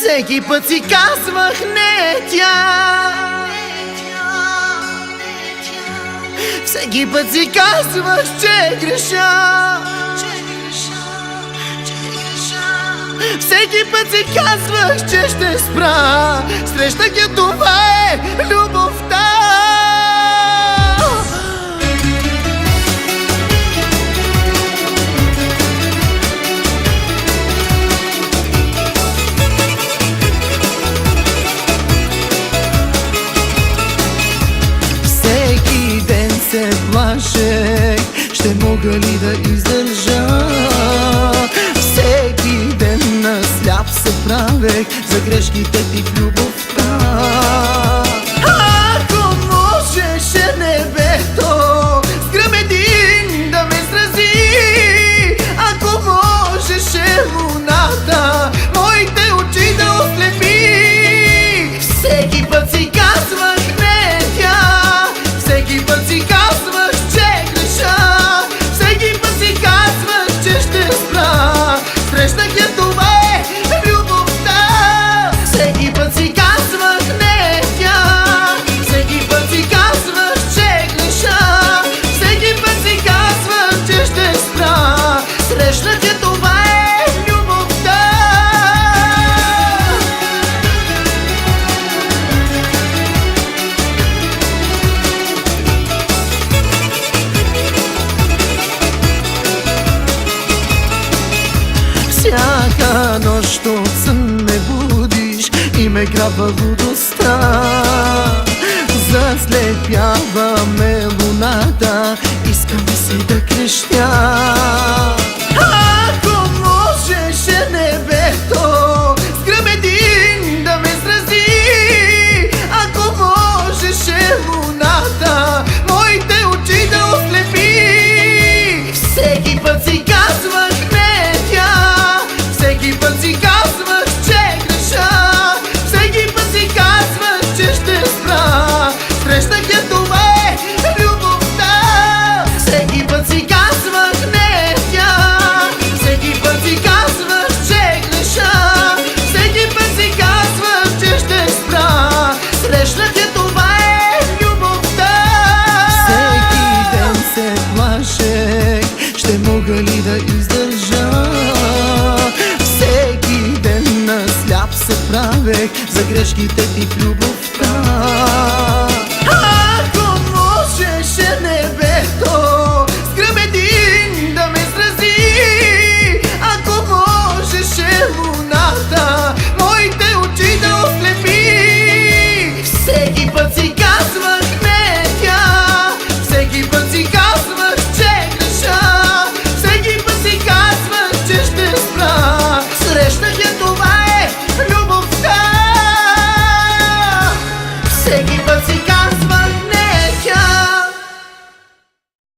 Всеки път си казвах не тя Всеки път си казвах, че греша Всеки път си казвах, че ще спра Срещах я, това е любовта. мога ли да издържа? Всеки ден на сляп се правех за грешките ти в любовта Всяка нощ от сън ме будиш и ме грабва лудостта Заслепява ме луната, искам си да крещя. човек за грешките ти в любовта.